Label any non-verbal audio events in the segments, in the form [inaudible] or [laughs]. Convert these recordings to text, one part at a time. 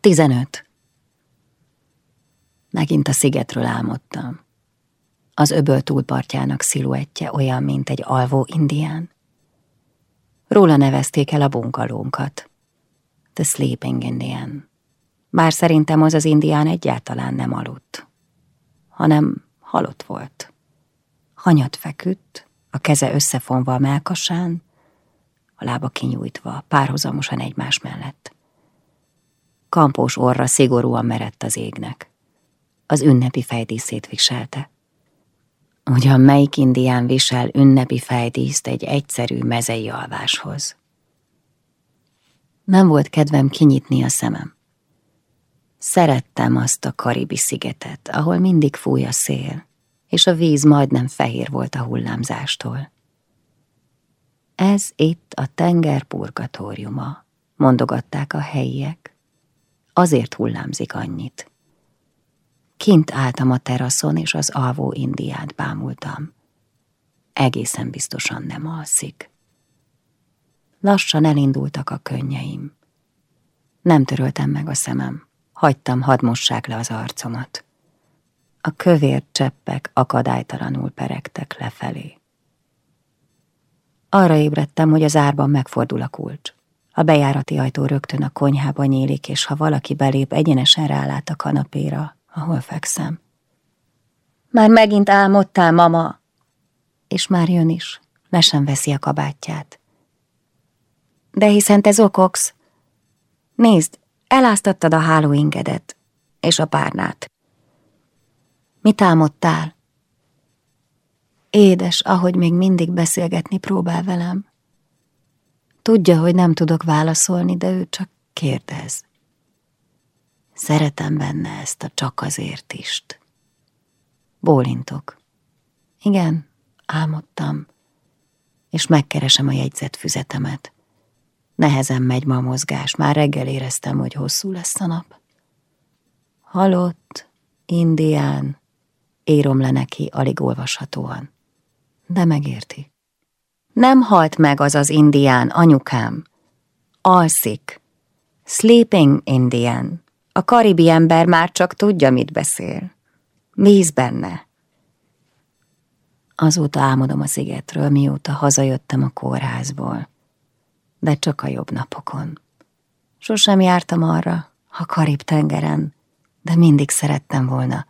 Tizenöt. Megint a szigetről álmodtam. Az öböl túlpartjának sziluettje olyan, mint egy alvó indián. Róla nevezték el a bunkalónkat. The Sleeping Indian. Bár szerintem az az indián egyáltalán nem aludt, hanem halott volt. Hanyat feküdt, a keze összefonva a melkasán, a lába kinyújtva, párhuzamosan egymás mellett. Kampós orra szigorúan merett az égnek. Az ünnepi fejdíszét viselte. Ugyan melyik indián visel ünnepi fejdíszt egy egyszerű mezei alváshoz? Nem volt kedvem kinyitni a szemem. Szerettem azt a karibi szigetet, ahol mindig fúj a szél, és a víz majdnem fehér volt a hullámzástól. Ez itt a tenger purgatóriuma, mondogatták a helyiek. Azért hullámzik annyit. Kint álltam a teraszon, és az alvó indiát bámultam. Egészen biztosan nem alszik. Lassan elindultak a könnyeim. Nem töröltem meg a szemem, hagytam hadd mossák le az arcomat. A kövér cseppek akadálytalanul peregtek lefelé. Arra ébredtem, hogy az árban megfordul a kulcs. A bejárati ajtó rögtön a konyhába nyílik, és ha valaki belép, egyenesen rálát a kanapéra, ahol fekszem. Már megint álmodtál, mama? És már jön is, le sem veszi a kabátját. De hiszen te zokogsz. Nézd, eláztattad a hálóingedet és a párnát. Mit álmodtál? Édes, ahogy még mindig beszélgetni próbál velem. Tudja, hogy nem tudok válaszolni, de ő csak kérdez. Szeretem benne ezt a csak azért ist. Bólintok. Igen, álmodtam, és megkeresem a jegyzett füzetemet. Nehezen megy ma a mozgás, már reggel éreztem, hogy hosszú lesz a nap. Halott, indián, írom le neki alig olvashatóan. De megérti. Nem halt meg az az indián, anyukám. Alszik. Sleeping Indian. A karibi ember már csak tudja, mit beszél. Víz benne. Azóta álmodom a szigetről, mióta hazajöttem a kórházból. De csak a jobb napokon. Sosem jártam arra, a Karib-tengeren, de mindig szerettem volna.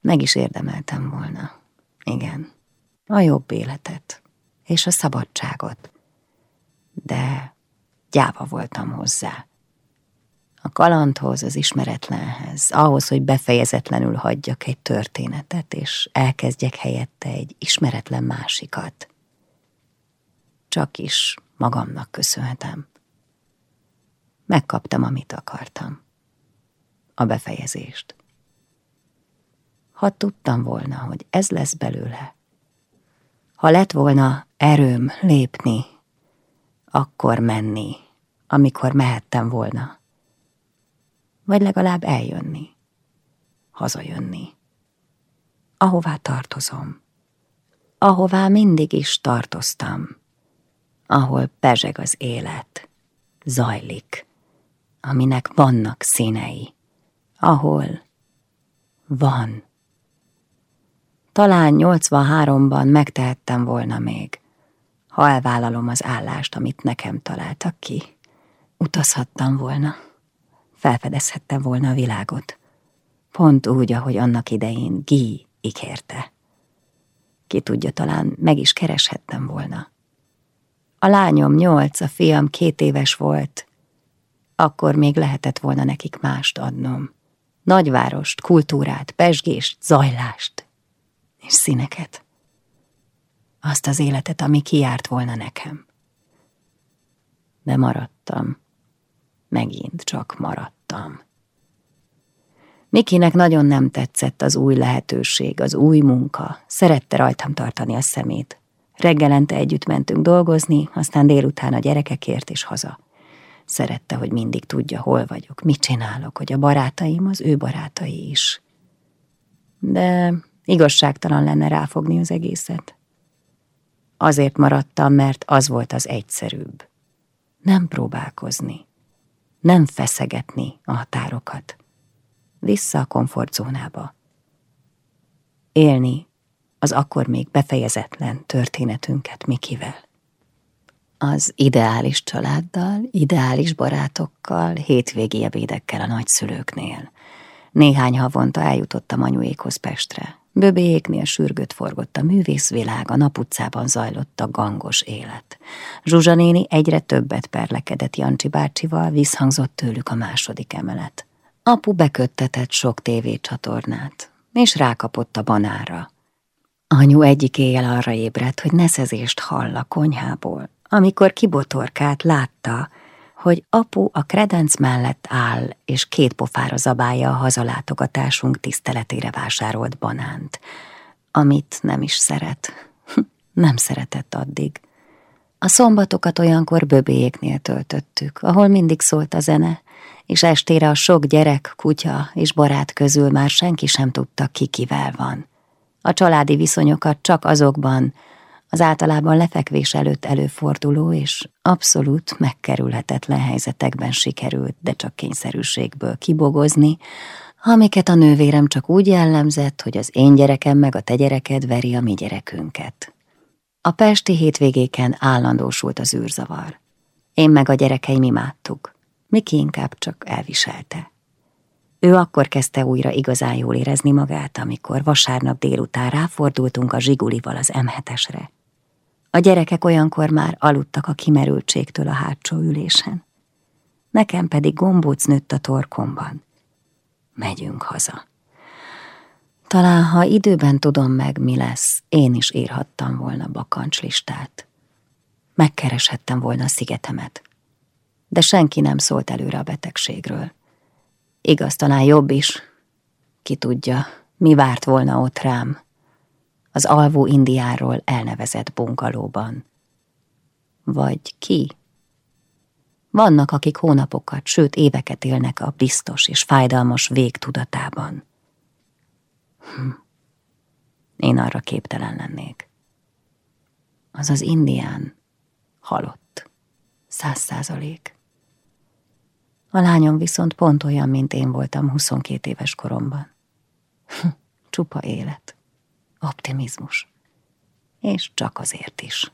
Meg is érdemeltem volna. Igen, a jobb életet és a szabadságot. De gyáva voltam hozzá. A kalandhoz, az ismeretlenhez, ahhoz, hogy befejezetlenül hagyjak egy történetet, és elkezdjek helyette egy ismeretlen másikat. Csak is magamnak köszönhetem. Megkaptam, amit akartam. A befejezést. Ha tudtam volna, hogy ez lesz belőle, ha lett volna erőm lépni, akkor menni, amikor mehettem volna. Vagy legalább eljönni, hazajönni. Ahová tartozom. Ahová mindig is tartoztam. Ahol pezseg az élet, zajlik, aminek vannak színei. Ahol van talán 83-ban megtehettem volna még, ha elvállalom az állást, amit nekem találtak ki. Utazhattam volna, felfedezhettem volna a világot. Pont úgy, ahogy annak idején Guy ígérte. Ki tudja, talán meg is kereshettem volna. A lányom nyolc, a fiam két éves volt, akkor még lehetett volna nekik mást adnom. Nagyvárost, kultúrát, pesgést, zajlást, és színeket. Azt az életet, ami kiárt volna nekem. De maradtam. Megint csak maradtam. Mikinek nagyon nem tetszett az új lehetőség, az új munka. Szerette rajtam tartani a szemét. Reggelente együtt mentünk dolgozni, aztán délután a gyerekekért és haza. Szerette, hogy mindig tudja, hol vagyok, mit csinálok, hogy a barátaim az ő barátai is. De Igazságtalan lenne ráfogni az egészet. Azért maradtam, mert az volt az egyszerűbb. Nem próbálkozni. nem feszegetni a határokat. Vissza a komfortzónába. Élni az akkor még befejezetlen történetünket Mikivel. Az ideális családdal, ideális barátokkal, hétvégi ebédekkel a nagyszülőknél. Néhány havonta eljutottam anyuékhoz Pestre. Böbéjéknél sürgött forgott a művészvilág, a naputcában zajlott a gangos élet. Zsuzsa néni egyre többet perlekedett Jancsi bácsival, visszhangzott tőlük a második emelet. Apu beköttetett sok tévécsatornát, és rákapott a banára. Anyu egyik éjjel arra ébredt, hogy neszezést hall a konyhából. Amikor kibotorkált, látta, hogy apu a kredenc mellett áll, és két pofára zabálja a hazalátogatásunk tiszteletére vásárolt banánt, amit nem is szeret. [laughs] nem szeretett addig. A szombatokat olyankor böbéjéknél töltöttük, ahol mindig szólt a zene, és estére a sok gyerek, kutya és barát közül már senki sem tudta, ki kivel van. A családi viszonyokat csak azokban, az általában lefekvés előtt előforduló és abszolút megkerülhetetlen helyzetekben sikerült, de csak kényszerűségből kibogozni, amiket a nővérem csak úgy jellemzett, hogy az én gyerekem meg a te gyereked veri a mi gyerekünket. A pesti hétvégéken állandósult az űrzavar. Én meg a gyerekeim imádtuk. Miki inkább csak elviselte. Ő akkor kezdte újra igazán jól érezni magát, amikor vasárnap délután ráfordultunk a zsigulival az M7-esre. A gyerekek olyankor már aludtak a kimerültségtől a hátsó ülésen. Nekem pedig gombóc nőtt a torkomban. Megyünk haza. Talán, ha időben tudom meg, mi lesz, én is írhattam volna bakancslistát. Megkereshettem volna a szigetemet. De senki nem szólt előre a betegségről. Igaz, talán jobb is. Ki tudja, mi várt volna ott rám, az alvó indiáról elnevezett bungalóban. Vagy ki? Vannak, akik hónapokat, sőt éveket élnek a biztos és fájdalmas vég tudatában. Hm. Én arra képtelen lennék. Az az indián halott. Száz százalék. A lányom viszont pont olyan, mint én voltam 22 éves koromban. Hm, csupa élet optimizmus. És csak azért is.